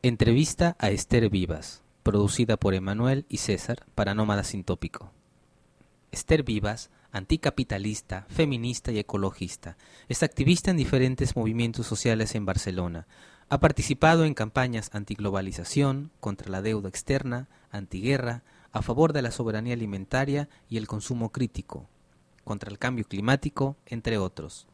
Entrevista a Esther Vivas, producida por Emanuel y César para Nómada Sintópico. Esther Vivas, anticapitalista, feminista y ecologista, es activista en diferentes movimientos sociales en Barcelona. Ha participado en campañas antiglobalización, contra la deuda externa, antiguerra, a favor de la soberanía alimentaria y el consumo crítico, contra el cambio climático, entre otros.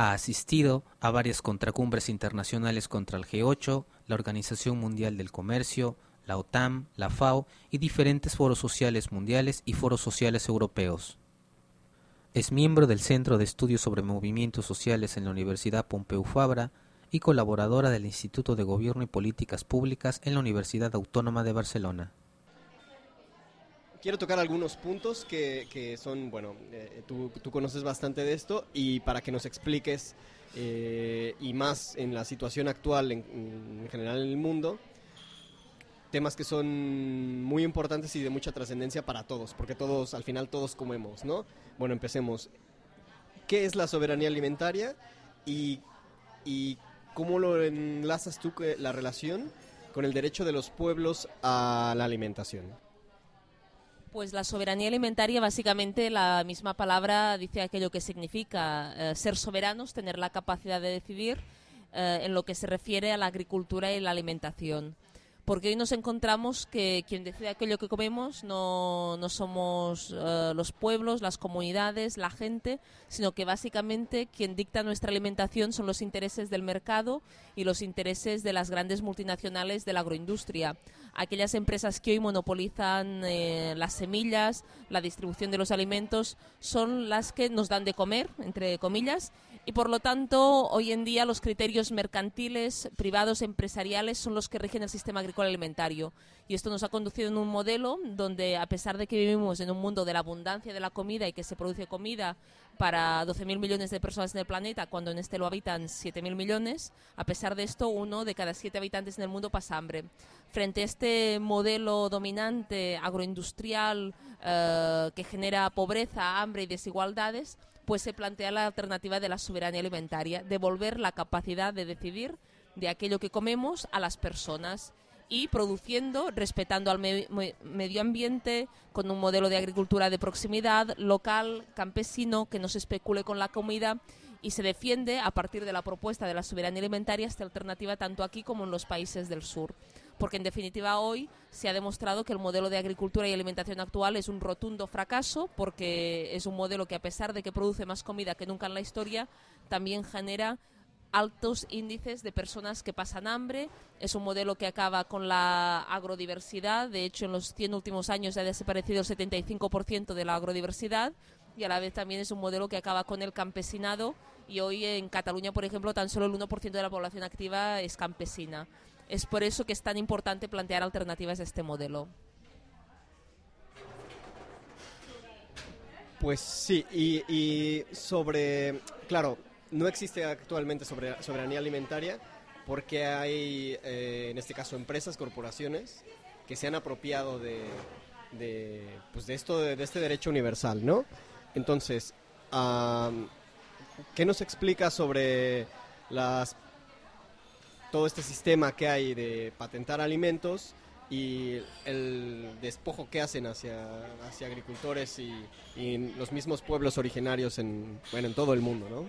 Ha asistido a varias contracumbres internacionales contra el G8, la Organización Mundial del Comercio, la OTAN, la FAO y diferentes foros sociales mundiales y foros sociales europeos. Es miembro del Centro de Estudios sobre Movimientos Sociales en la Universidad Pompeu Fabra y colaboradora del Instituto de Gobierno y Políticas Públicas en la Universidad Autónoma de Barcelona quiero tocar algunos puntos que, son, bueno, eh, tú, conoces bastante de esto y para que nos expliques eh, y más en la situación actual en, general en el mundo, temas que son muy importantes y de mucha trascendencia para todos, porque todos, al final todos comemos, ¿no? Bueno, empecemos. ¿Qué es la soberanía alimentaria y, y cómo lo enlazas tú eh, la relación con el derecho de los pueblos a la alimentación? Pues la soberanía alimentaria, básicamente la misma palabra dice aquello que significa eh, ser soberanos, tener la capacidad de decidir eh, en lo que se refiere a la agricultura y la alimentación porque hoy nos encontramos que quien decide aquello que comemos no, no somos eh, los pueblos, las comunidades, la gente, sino que básicamente quien dicta nuestra alimentación son los intereses del mercado y los intereses de las grandes multinacionales de la agroindustria. Aquellas empresas que hoy monopolizan eh, las semillas, la distribución de los alimentos, son las que nos dan de comer, entre comillas, y por lo tanto hoy en día los criterios mercantiles, privados, empresariales son los que rigen el sistema agrícola alimentario. Y esto nos ha conducido en un modelo donde, a pesar de que vivimos en un mundo de la abundancia de la comida y que se produce comida para 12.000 millones de personas en el planeta, cuando en este lo habitan 7.000 millones, a pesar de esto, uno de cada siete habitantes en el mundo pasa hambre. Frente a este modelo dominante agroindustrial eh, que genera pobreza, hambre y desigualdades, pues se plantea la alternativa de la soberanía alimentaria, devolver la capacidad de decidir de aquello que comemos a las personas y produciendo, respetando al medio ambiente, con un modelo de agricultura de proximidad, local, campesino, que no se especule con la comida y se defiende a partir de la propuesta de la soberanía alimentaria esta alternativa tanto aquí como en los países del sur porque en definitiva hoy se ha demostrado que el modelo de agricultura y alimentación actual es un rotundo fracaso, porque es un modelo que a pesar de que produce más comida que nunca en la historia, también genera altos índices de personas que pasan hambre. Es un modelo que acaba con la agrodiversidad. De hecho, en los 100 últimos años ha desaparecido el 75% de la agrodiversidad y a la vez también es un modelo que acaba con el campesinado y hoy en Cataluña, por ejemplo, tan solo el 1% de la población activa es campesina. Es por eso que es tan importante plantear alternativas a este modelo. Pues sí, y, sobre, claro, no existe actualmente sobre, soberanía alimentaria porque hay, eh, en este caso, empresas, corporaciones que se han apropiado de, pues de esto, de, este derecho universal, ¿no? Entonces, ¿qué nos explica sobre todo este sistema que hay de patentar alimentos y el despojo que hacen hacia, hacia agricultores y, los mismos pueblos originarios en, bueno, en todo el mundo, ¿no?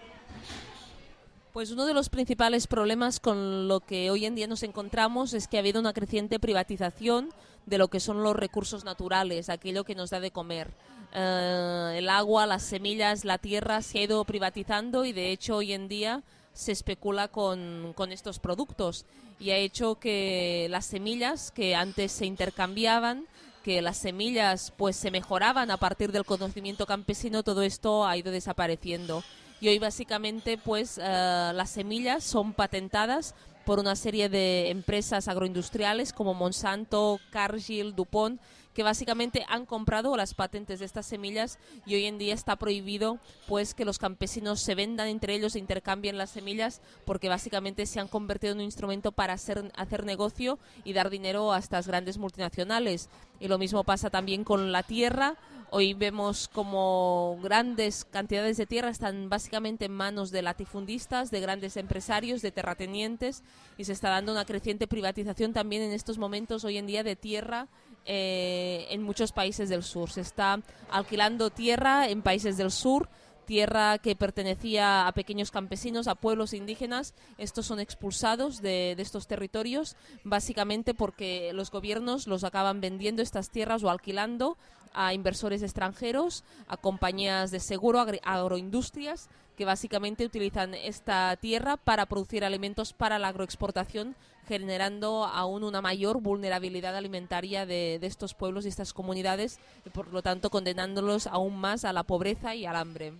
Pues uno de los principales problemas con lo que hoy en día nos encontramos es que ha habido una creciente privatización de lo que son los recursos naturales, aquello que nos da de comer. Eh, el agua, las semillas, la tierra se ha ido privatizando y de hecho hoy en día se especula con, estos productos y ha hecho que las semillas que antes se intercambiaban que las semillas pues se mejoraban a partir del conocimiento campesino todo esto ha ido desapareciendo. Y hoy básicamente pues eh, las semillas son patentadas por una serie de empresas agroindustriales como Monsanto, Cargill, DuPont que básicamente han comprado las patentes de estas semillas y hoy en día está prohibido pues que los campesinos se vendan entre ellos e intercambien las semillas porque básicamente se han convertido en un instrumento para hacer, hacer negocio y dar dinero a estas grandes multinacionales. Y lo mismo pasa también con la tierra. Hoy vemos como grandes cantidades de tierra están básicamente en manos de latifundistas, de grandes empresarios, de terratenientes y se está dando una creciente privatización también en estos momentos hoy en día de tierra eh, en muchos países del sur. Se está alquilando tierra en países del sur tierra que pertenecía a pequeños campesinos, a pueblos indígenas. Estos son expulsados de, estos territorios básicamente porque los gobiernos los acaban vendiendo estas tierras o alquilando a inversores extranjeros, a compañías de seguro, agroindustrias que básicamente utilizan esta tierra para producir alimentos para la agroexportación, generando aún una mayor vulnerabilidad alimentaria de, estos pueblos y estas comunidades y por lo tanto condenándolos aún más a la pobreza y al hambre.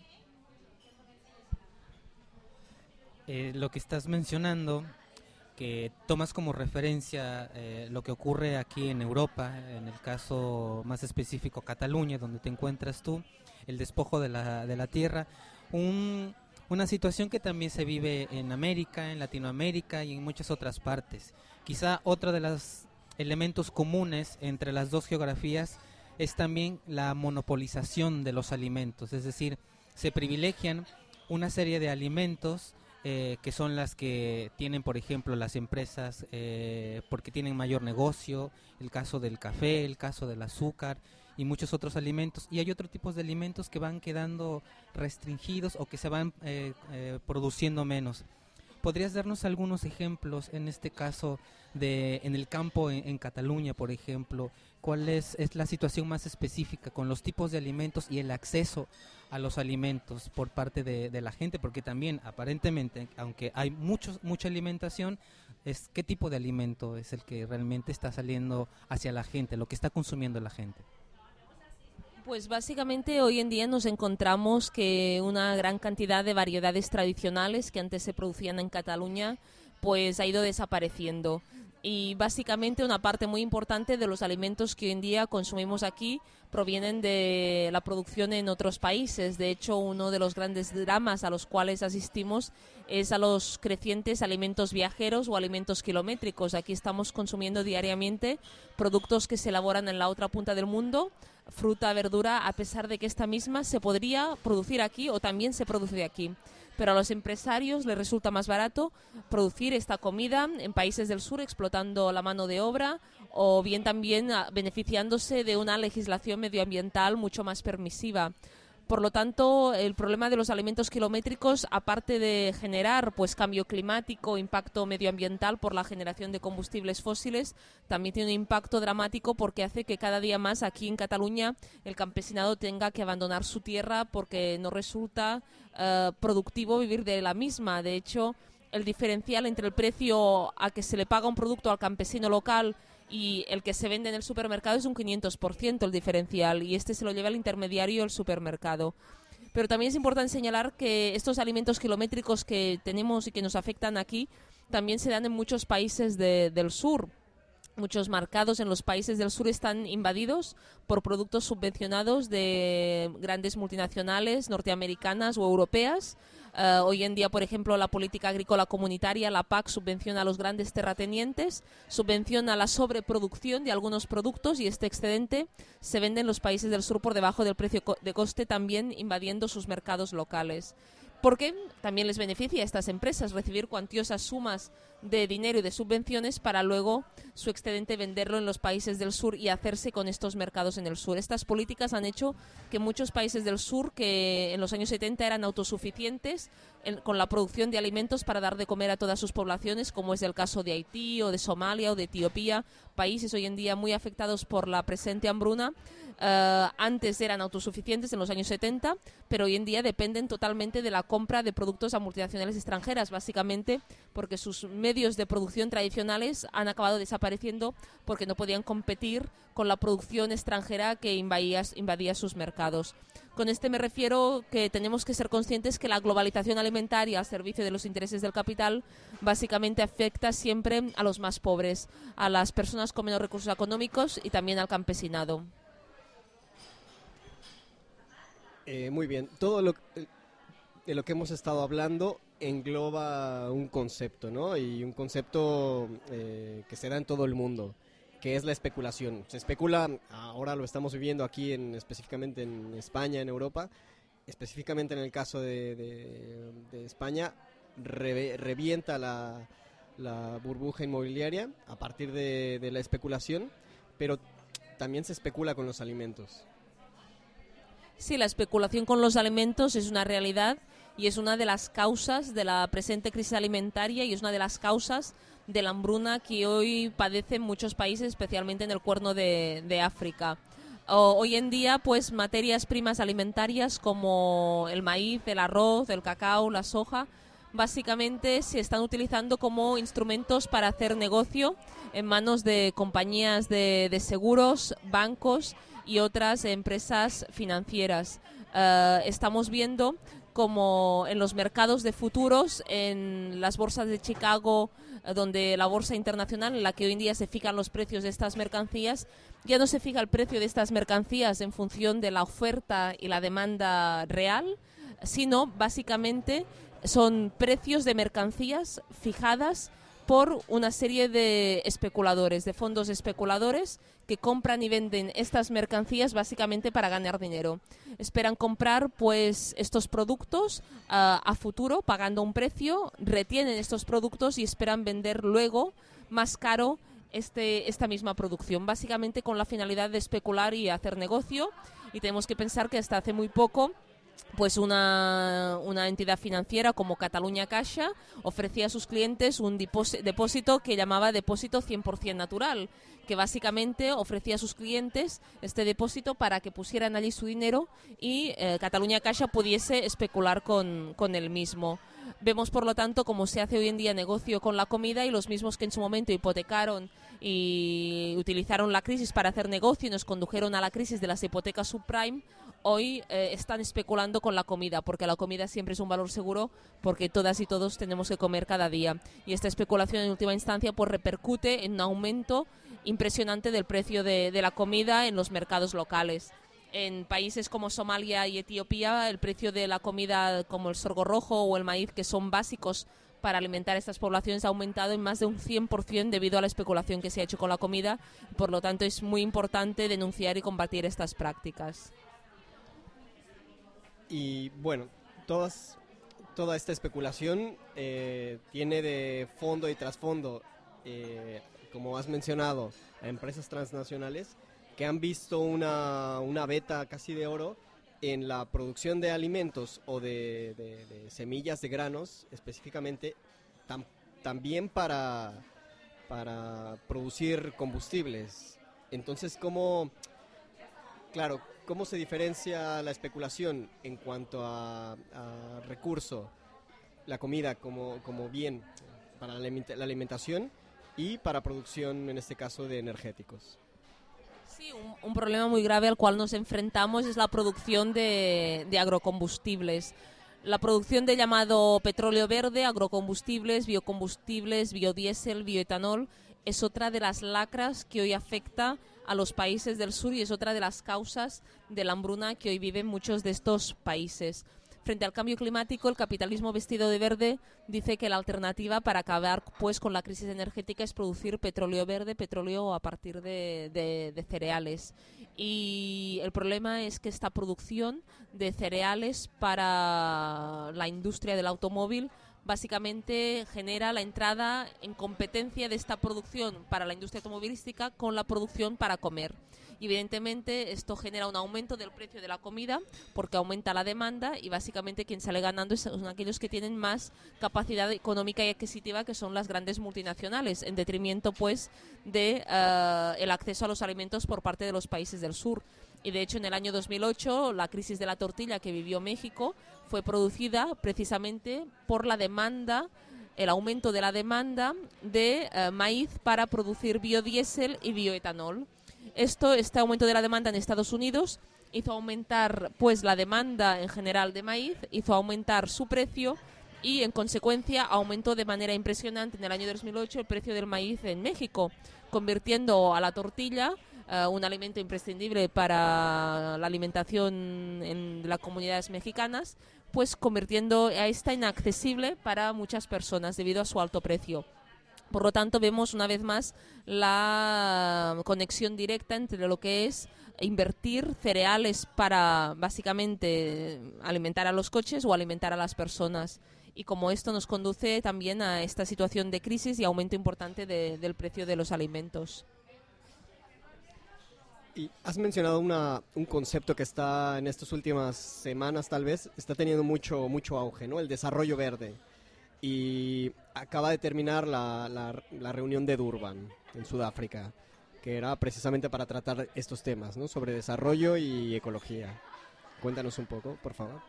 Eh, lo que estás mencionando, que tomas como referencia eh, lo que ocurre aquí en Europa, en el caso más específico Cataluña, donde te encuentras tú, el despojo de la, de la tierra, una situación que también se vive en América, en Latinoamérica y en muchas otras partes. Quizá otro de los elementos comunes entre las dos geografías es también la monopolización de los alimentos, es decir, se privilegian una serie de alimentos eh, que son las que tienen, por ejemplo, las empresas eh, porque tienen mayor negocio, el caso del café, el caso del azúcar y muchos otros alimentos. Y hay otros tipos de alimentos que van quedando restringidos o que se van eh, produciendo menos. ¿Podrías darnos algunos ejemplos en este caso de en el campo en, Cataluña, por ejemplo? ¿Cuál es, es, la situación más específica con los tipos de alimentos y el acceso a los alimentos por parte de, la gente? Porque también aparentemente, aunque hay muchos, mucha alimentación, es qué tipo de alimento es el que realmente está saliendo hacia la gente, lo que está consumiendo la gente. Pues básicamente hoy en día nos encontramos que una gran cantidad de variedades tradicionales que antes se producían en Cataluña pues ha ido desapareciendo. Y básicamente una parte muy importante de los alimentos que hoy en día consumimos aquí provienen de la producción en otros países. De hecho, uno de los grandes dramas a los cuales asistimos es a los crecientes alimentos viajeros o alimentos kilométricos. Aquí estamos consumiendo diariamente productos que se elaboran en la otra punta del mundo, fruta, verdura, a pesar de que esta misma se podría producir aquí o también se produce aquí pero a los empresarios les resulta más barato producir esta comida en países del sur explotando la mano de obra o bien también ah, beneficiándose de una legislación medioambiental mucho más permisiva. Por lo tanto, el problema de los alimentos kilométricos, aparte de generar pues cambio climático, impacto medioambiental por la generación de combustibles fósiles, también tiene un impacto dramático porque hace que cada día más aquí en Cataluña el campesinado tenga que abandonar su tierra porque no resulta eh, productivo vivir de la misma. De hecho, el diferencial entre el precio a que se le paga un producto al campesino local y el que se vende en el supermercado es un 500% el diferencial y este se lo lleva el intermediario el supermercado. Pero también es importante señalar que estos alimentos kilométricos que tenemos y que nos afectan aquí también se dan en muchos países del sur. Muchos mercados en los países del sur están invadidos por productos subvencionados de grandes multinacionales norteamericanas o europeas eh, hoy en día, por ejemplo, la política agrícola comunitaria, la PAC, subvenciona a los grandes terratenientes, subvenciona la sobreproducción de algunos productos y este excedente se vende en los países del sur por debajo del precio de coste, también invadiendo sus mercados locales. Porque también les beneficia a estas empresas recibir cuantiosas sumas de dinero y de subvenciones para luego su excedente venderlo en los países del sur y hacerse con estos mercados en el sur. Estas políticas han hecho que muchos países del sur que en los años 70 eran autosuficientes con la producción de alimentos para dar de comer a todas sus poblaciones, como es el caso de Haití o de Somalia o de Etiopía, países hoy en día muy afectados por la presente hambruna, eh, antes eran autosuficientes en los años 70, pero hoy en día dependen totalmente de la compra de productos a multinacionales extranjeras, básicamente porque sus medios de producción tradicionales han acabado desapareciendo porque no podían competir con la producción extranjera que invadía, invadía sus mercados. Con este me refiero que tenemos que ser conscientes que la globalización alimentaria al servicio de los intereses del capital básicamente afecta siempre a los más pobres, a las personas con menos recursos económicos y también al campesinado. Eh, muy bien, todo lo, de lo que hemos estado hablando engloba un concepto, ¿no? Y un concepto eh, que se da en todo el mundo que es la especulación. Se especula, ahora lo estamos viviendo aquí en, específicamente en España, en Europa, específicamente en el caso de, España, revienta la, burbuja inmobiliaria a partir de, de la especulación, pero también se especula con los alimentos. Sí, la especulación con los alimentos es una realidad y es una de las causas de la presente crisis alimentaria y es una de las causas de la hambruna que hoy padecen muchos países, especialmente en el cuerno de, África. hoy en día, pues materias primas alimentarias como el maíz, el arroz, el cacao, la soja, básicamente se están utilizando como instrumentos para hacer negocio en manos de compañías de, seguros, bancos y otras empresas financieras. Eh, estamos viendo como en los mercados de futuros, en las bolsas de Chicago, eh, donde la bolsa internacional en la que hoy en día se fijan los precios de estas mercancías, ya no se fija el precio de estas mercancías en función de la oferta y la demanda real, sino básicamente son precios de mercancías fijadas por una serie de especuladores, de fondos especuladores que compran y venden estas mercancías básicamente para ganar dinero. Esperan comprar pues estos productos ah, a futuro pagando un precio, retienen estos productos y esperan vender luego más caro este, esta misma producción, básicamente con la finalidad de especular y hacer negocio. Y tenemos que pensar que hasta hace muy poco pues una, una, entidad financiera como Cataluña Caixa ofrecía a sus clientes un depósito que llamaba depósito 100% natural, que básicamente ofrecía a sus clientes este depósito para que pusieran allí su dinero y eh, Cataluña Caixa pudiese especular con, con el mismo. Vemos, por lo tanto, cómo se hace hoy en día negocio con la comida y los mismos que en su momento hipotecaron y utilizaron la crisis para hacer negocio y nos condujeron a la crisis de las hipotecas subprime, hoy eh, están especulando con la comida, porque la comida siempre es un valor seguro, porque todas y todos tenemos que comer cada día. Y esta especulación en última instancia pues repercute en un aumento impresionante del precio de, de la comida en los mercados locales. En países como Somalia y Etiopía, el precio de la comida como el sorgo rojo o el maíz, que son básicos para alimentar estas poblaciones ha aumentado en más de un 100% debido a la especulación que se ha hecho con la comida. Por lo tanto, es muy importante denunciar y combatir estas prácticas. Y bueno, todas, toda esta especulación eh, tiene de fondo y trasfondo, eh, como has mencionado, a empresas transnacionales que han visto una, una beta casi de oro en la producción de alimentos o de, semillas de granos específicamente, también para, para producir combustibles. Entonces, ¿cómo, claro, cómo se diferencia la especulación en cuanto a, recurso, la comida como, como bien para la alimentación y para producción, en este caso, de energéticos? Sí, un, problema muy grave al cual nos enfrentamos es la producción de, agrocombustibles. La producción de llamado petróleo verde, agrocombustibles, biocombustibles, biodiesel, bioetanol, es otra de las lacras que hoy afecta a los países del sur y es otra de las causas de la hambruna que hoy viven muchos de estos países. Frente al cambio climático, el capitalismo vestido de verde dice que la alternativa para acabar pues con la crisis energética es producir petróleo verde, petróleo a partir de, cereales. Y el problema es que esta producción de cereales para la industria del automóvil básicamente genera la entrada en competencia de esta producción para la industria automovilística con la producción para comer evidentemente esto genera un aumento del precio de la comida porque aumenta la demanda y básicamente quien sale ganando son aquellos que tienen más capacidad económica y adquisitiva que son las grandes multinacionales en detrimento pues de eh, el acceso a los alimentos por parte de los países del sur. Y de hecho en el año 2008 la crisis de la tortilla que vivió México fue producida precisamente por la demanda el aumento de la demanda de eh, maíz para producir biodiesel y bioetanol. Esto, este aumento de la demanda en Estados Unidos hizo aumentar pues la demanda en general de maíz, hizo aumentar su precio y en consecuencia aumentó de manera impresionante en el año 2008 el precio del maíz en México, convirtiendo a la tortilla eh, un alimento imprescindible para la alimentación en las comunidades mexicanas, pues convirtiendo a esta inaccesible para muchas personas debido a su alto precio. Por lo tanto, vemos una vez más la conexión directa entre lo que es invertir cereales para básicamente alimentar a los coches o alimentar a las personas. Y como esto nos conduce también a esta situación de crisis y aumento importante del precio de los alimentos. Y has mencionado un concepto que está en estas últimas semanas, tal vez, está teniendo mucho, mucho auge, ¿no? El desarrollo verde. Y acaba de terminar la, la reunión de Durban, en Sudáfrica que era precisamente para tratar estos temas, ¿no? Sobre desarrollo y ecología. Cuéntanos un poco, por favor.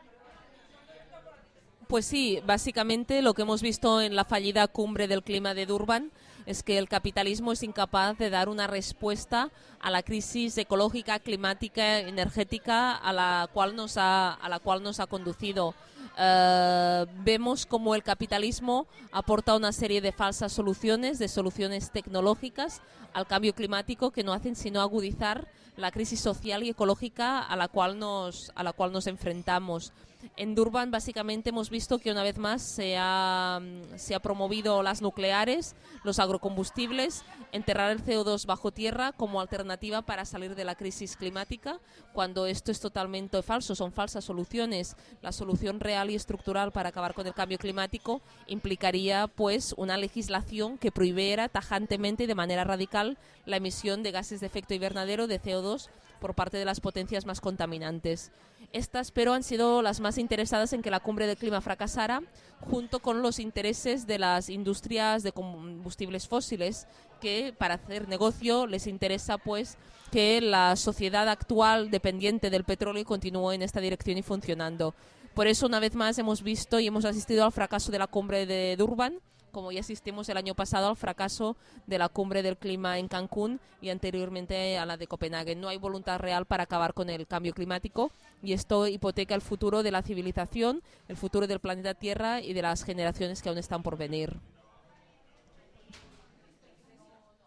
Pues sí, básicamente lo que hemos visto en la fallida cumbre del clima de Durban es que el capitalismo es incapaz de dar una respuesta a la crisis ecológica, climática, energética a la cual nos ha, a la cual nos ha conducido. Eh, vemos como el capitalismo aporta una serie de falsas soluciones, de soluciones tecnológicas al cambio climático que no hacen sino agudizar la crisis social y ecológica a la cual nos, a la cual nos enfrentamos. En Durban básicamente hemos visto que una vez más se ha, se ha promovido las nucleares, los agrocombustibles, enterrar el CO2 bajo tierra como alternativa para salir de la crisis climática, cuando esto es totalmente falso, son falsas soluciones. La solución real y estructural para acabar con el cambio climático implicaría pues una legislación que prohibiera tajantemente y de manera radical la emisión de gases de efecto invernadero de CO2 por parte de las potencias más contaminantes. Estas, pero, han sido las más interesadas en que la cumbre del clima fracasara, junto con los intereses de las industrias de combustibles fósiles, que para hacer negocio les interesa, pues, que la sociedad actual dependiente del petróleo continúe en esta dirección y funcionando. Por eso, una vez más, hemos visto y hemos asistido al fracaso de la cumbre de Durban, como ya asistimos el año pasado al fracaso de la cumbre del clima en Cancún y anteriormente a la de Copenhague. No hay voluntad real para acabar con el cambio climático y esto hipoteca el futuro de la civilización, el futuro del planeta Tierra y de las generaciones que aún están por venir.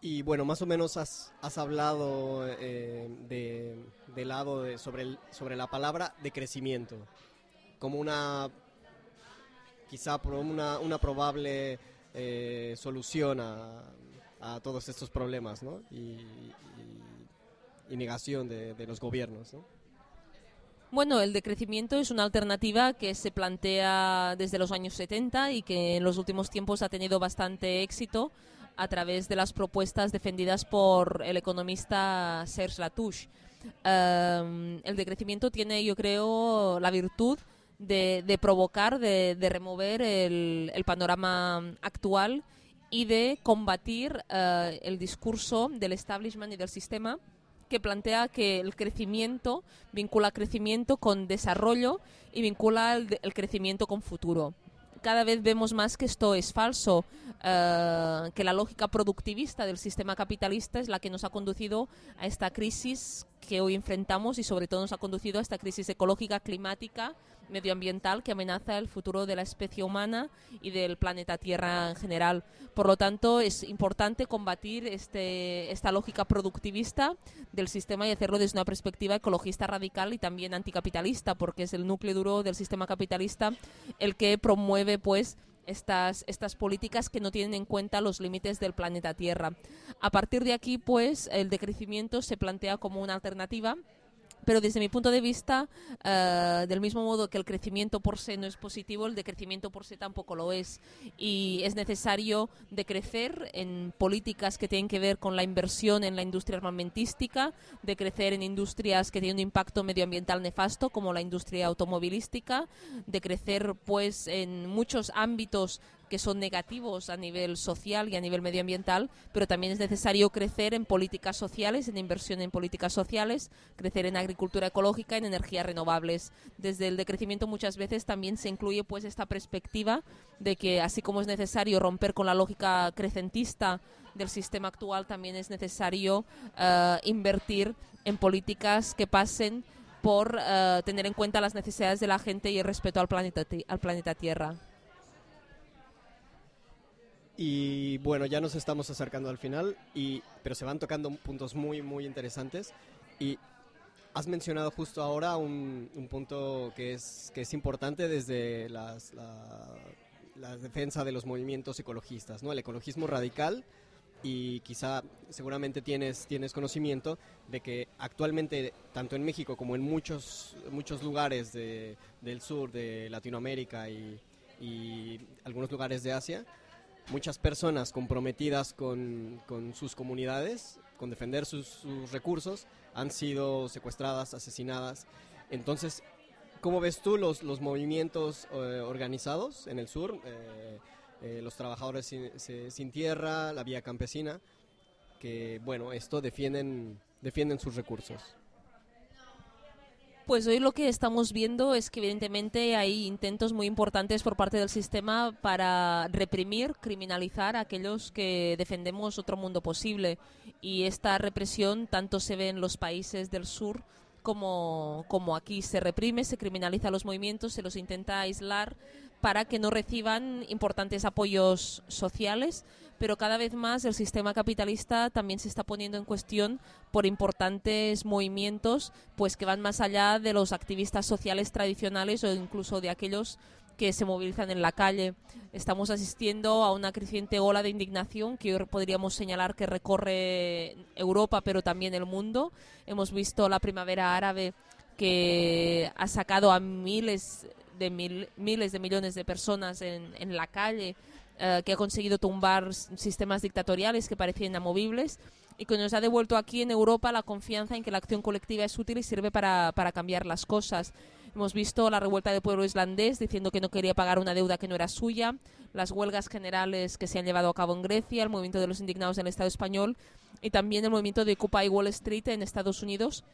Y bueno, más o menos has, hablado eh, de, lado sobre, sobre la palabra de crecimiento, como una, quizá una probable eh, solución a, todos estos problemas ¿no? y, negación de, los gobiernos. Bueno, el decrecimiento es una alternativa que se plantea desde los años 70 y que en los últimos tiempos ha tenido bastante éxito a través de las propuestas defendidas por el economista Serge Latouche. Em, el decrecimiento tiene, yo creo, la virtud de, provocar, de, remover el, panorama actual y de combatir eh, el discurso del establishment y del sistema que plantea que el crecimiento vincula crecimiento con desarrollo y vincula el crecimiento con futuro. Cada vez vemos más que esto es falso, eh, que la lógica productivista del sistema capitalista es la que nos ha conducido a esta crisis que hoy enfrentamos y sobre todo nos ha conducido a esta crisis ecológica, climática, medioambiental que amenaza el futuro de la especie humana y del planeta Tierra en general. Por lo tanto, es importante combatir este, esta lógica productivista del sistema y hacerlo desde una perspectiva ecologista radical y también anticapitalista, porque es el núcleo duro del sistema capitalista el que promueve pues estas, estas políticas que no tienen en cuenta los límites del planeta Tierra. A partir de aquí, pues, el decrecimiento se plantea como una alternativa pero desde mi punto de vista, eh, del mismo modo que el crecimiento por sí no es positivo, el decrecimiento por sí tampoco lo es. Y es necesario decrecer en políticas que tienen que ver con la inversión en la industria armamentística, de crecer en industrias que tienen un impacto medioambiental nefasto, como la industria automovilística, de crecer pues en muchos ámbitos que son negativos a nivel social y a nivel medioambiental, pero también es necesario crecer en políticas sociales, en inversión en políticas sociales, crecer en agricultura ecológica, en energías renovables. Desde el decrecimiento muchas veces también se incluye pues esta perspectiva de que así como es necesario romper con la lógica crecentista del sistema actual, también es necesario eh, invertir en políticas que pasen por eh, tener en cuenta las necesidades de la gente y el respeto al planeta, al planeta Tierra. Y bueno, ya nos estamos acercando al final, y, pero se van tocando puntos muy, muy interesantes. Y has mencionado justo ahora un, punto que es, que es importante desde las, la, defensa de los movimientos ecologistas, ¿no? El ecologismo radical y quizá seguramente tienes, tienes conocimiento de que actualmente tanto en México como en muchos, muchos lugares de, del sur de Latinoamérica y, y algunos lugares de Asia, muchas personas comprometidas con, con sus comunidades, con defender sus, recursos, han sido secuestradas, asesinadas. Entonces, ¿cómo ves tú los, los movimientos eh, organizados en el sur? Eh, eh, los trabajadores sin, sin, tierra, la vía campesina, que, bueno, esto defienden, defienden sus recursos. Pues hoy lo que estamos viendo es que evidentemente hay intentos muy importantes por parte del sistema para reprimir, criminalizar a aquellos que defendemos otro mundo posible. Y esta represión tanto se ve en los países del sur como, como aquí. Se reprime, se criminaliza los movimientos, se los intenta aislar para que no reciban importantes apoyos sociales pero cada vez más el sistema capitalista también se está poniendo en cuestión por importantes movimientos pues que van más allá de los activistas sociales tradicionales o incluso de aquellos que se movilizan en la calle. Estamos asistiendo a una creciente ola de indignación que hoy podríamos señalar que recorre Europa, pero también el mundo. Hemos visto la primavera árabe que ha sacado a miles de miles de millones de personas en, en la calle eh, que ha conseguido tumbar sistemas dictatoriales que parecían inamovibles y que nos ha devuelto aquí en Europa la confianza en que la acción colectiva es útil y sirve para, para cambiar las cosas. Hemos visto la revuelta del pueblo islandés diciendo que no quería pagar una deuda que no era suya, las huelgas generales que se han llevado a cabo en Grecia, el movimiento de los indignados en el Estado español y también el movimiento de Occupy Wall Street en Estados Unidos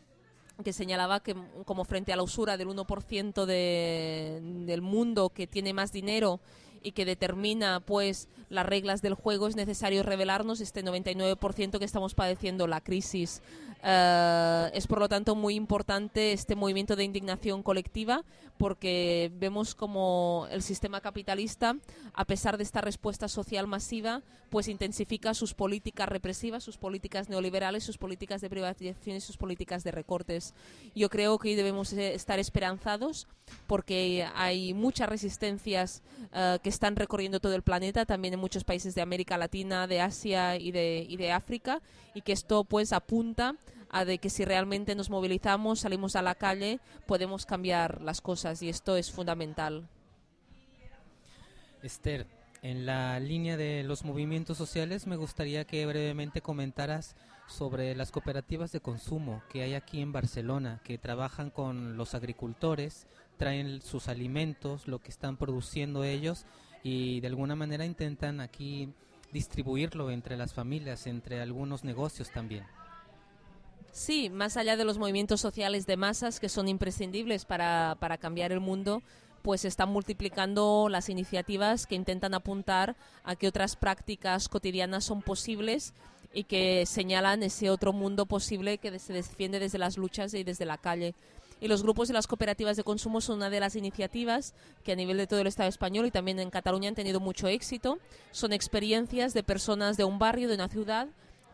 que señalaba que como frente a la usura del 1% de, del mundo que tiene más dinero y que determina pues las reglas del juego es necesario revelarnos este 99% que estamos padeciendo la crisis. Eh, es por lo tanto muy importante este movimiento de indignación colectiva porque vemos como el sistema capitalista, a pesar de esta respuesta social masiva, pues intensifica sus políticas represivas, sus políticas neoliberales, sus políticas de privatización y sus políticas de recortes. Yo creo que debemos eh, estar esperanzados porque hay muchas resistencias eh, que están recorriendo todo el planeta, también en muchos países de América Latina, de Asia y de, y de África, y que esto pues apunta a de que si realmente nos movilizamos, salimos a la calle, podemos cambiar las cosas y esto es fundamental. Esther, en la línea de los movimientos sociales me gustaría que brevemente comentaras sobre las cooperativas de consumo que hay aquí en Barcelona, que trabajan con los agricultores, traen sus alimentos, lo que están produciendo ellos y de alguna manera intentan aquí distribuirlo entre las familias, entre algunos negocios también. Sí, más allá de los movimientos sociales de masas que son imprescindibles para, para cambiar el mundo, pues están multiplicando las iniciativas que intentan apuntar a que otras prácticas cotidianas son posibles y que señalan ese otro mundo posible que se defiende desde las luchas y desde la calle. Y los grupos y las cooperativas de consumo son una de las iniciativas que a nivel de todo el Estado español y también en Cataluña han tenido mucho éxito. Son experiencias de personas de un barrio, de una ciudad,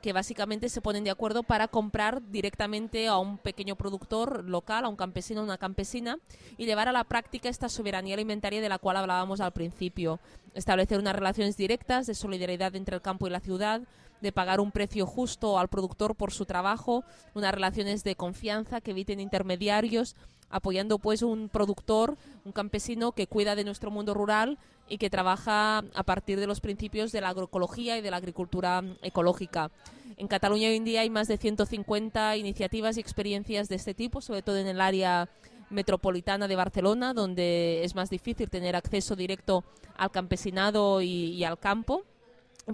que básicamente se ponen de acuerdo para comprar directamente a un pequeño productor local, a un campesino, a una campesina, y llevar a la práctica esta soberanía alimentaria de la cual hablábamos al principio. Establecer unas relaciones directas de solidaridad entre el campo y la ciudad, de pagar un precio justo al productor por su trabajo, unas relaciones de confianza que eviten intermediarios, apoyando pues un productor, un campesino que cuida de nuestro mundo rural y que trabaja a partir de los principios de la agroecología y de la agricultura ecológica. En Cataluña hoy en día hay más de 150 iniciativas y experiencias de este tipo, sobre todo en el área metropolitana de Barcelona, donde es más difícil tener acceso directo al campesinado y, al campo.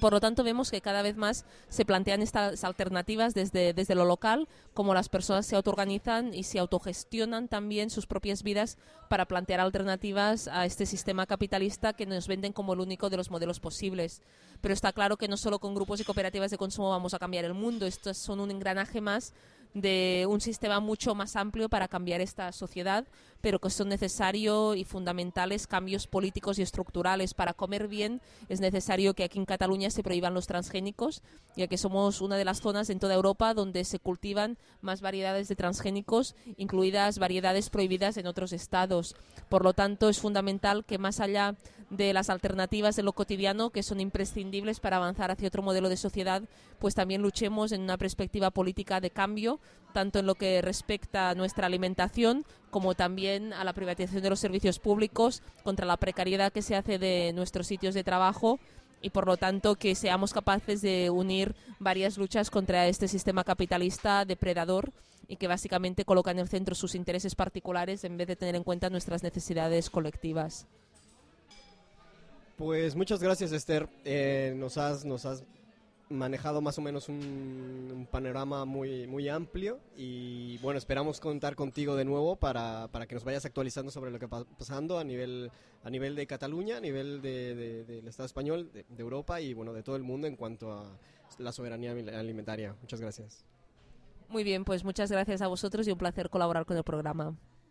Por lo tanto, vemos que cada vez más se plantean estas alternativas desde, desde lo local, como las personas se autoorganizan y se autogestionan también sus propias vidas para plantear alternativas a este sistema capitalista que nos venden como el único de los modelos posibles. Pero está claro que no solo con grupos y cooperativas de consumo vamos a cambiar el mundo, estos son un engranaje más de un sistema mucho más amplio para cambiar esta sociedad, pero que son necesarios y fundamentales cambios políticos y estructurales. Para comer bien es necesario que aquí en Cataluña se prohíban los transgénicos, ya que somos una de las zonas en toda Europa donde se cultivan más variedades de transgénicos, incluidas variedades prohibidas en otros estados. Por lo tanto, es fundamental que más allá de las alternativas de lo cotidiano, que son imprescindibles para avanzar hacia otro modelo de sociedad, pues también luchemos en una perspectiva política de cambio, tanto en lo que respecta a nuestra alimentación como también a la privatización de los servicios públicos, contra la precariedad que se hace de nuestros sitios de trabajo y por lo tanto que seamos capaces de unir varias luchas contra este sistema capitalista depredador y que básicamente coloca en el centro sus intereses particulares en vez de tener en cuenta nuestras necesidades colectivas. Pues muchas gracias Esther, eh, nos, has, nos has manejado más o menos un, panorama muy, muy amplio y bueno, esperamos contar contigo de nuevo para, para, que nos vayas actualizando sobre lo que está pasando a nivel, a nivel de Cataluña, a nivel del de, de, Estado español, de, de Europa y bueno, de todo el mundo en cuanto a la soberanía alimentaria. Muchas gracias. Muy bien, pues muchas gracias a vosotros y un placer colaborar con el programa.